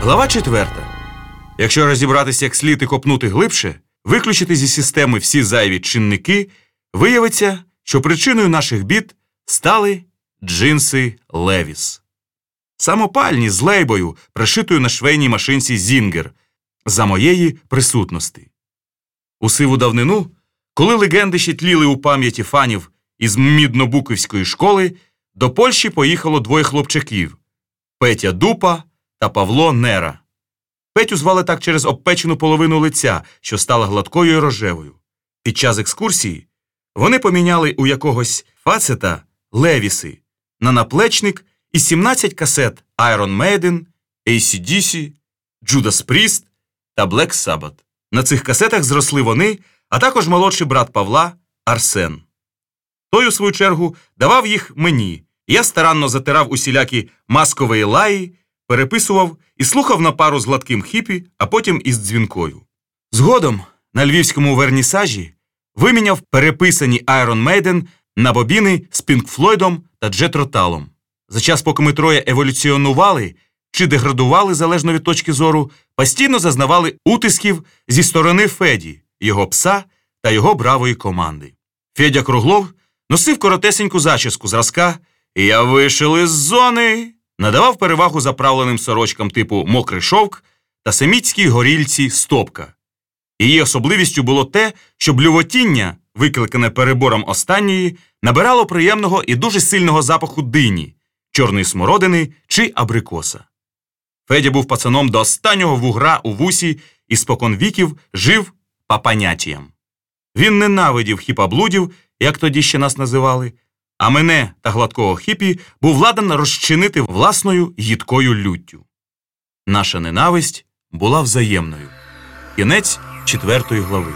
Глава четверта. Якщо розібратися як слід і копнути глибше, виключити зі системи всі зайві чинники, виявиться, що причиною наших бід стали джинси Левіс. Самопальні з лейбою, пришитою на швейній машинці Зінгер, за моєї присутності. У сиву давнину, коли легенди ще тліли у пам'яті фанів із міднобуківської школи, до Польщі поїхало двоє хлопчаків Петя Дупа та Павло Нера. Петю звали так через обпечену половину лиця, що стала гладкою і рожевою. Під час екскурсії вони поміняли у якогось фацета левіси на наплечник і 17 касет Iron Maiden, ACDC, Judas Priest та Black Sabbath. На цих касетах зросли вони, а також молодший брат Павла Арсен. Той, у свою чергу, давав їх мені. Я старанно затирав усілякі маскові лаї, переписував і слухав на пару з гладким хіпі, а потім із дзвінкою. Згодом на львівському вернісажі виміняв переписані Iron Maiden на бобіни з Пінк Флойдом та Джет Роталом. За час, поки ми троє еволюціонували чи деградували залежно від точки зору, постійно зазнавали утисків зі сторони Феді, його пса та його бравої команди. Федя Круглов носив коротесеньку зачіску зразка, я вийшов із зони, надавав перевагу заправленим сорочкам типу мокрий шовк та семітській горільці стопка. Її особливістю було те, що блювотіння, викликане перебором останньої, набирало приємного і дуже сильного запаху дині, чорної смородини чи абрикоса. Федя був пацаном до останнього вугра у вусі і спокон віків жив папанятіям. Він ненавидів хіпаблудів, як тоді ще нас називали, а мене та гладкого хіпі був ладен розчинити власною гідкою люттю. Наша ненависть була взаємною. Кінець четвертої глави.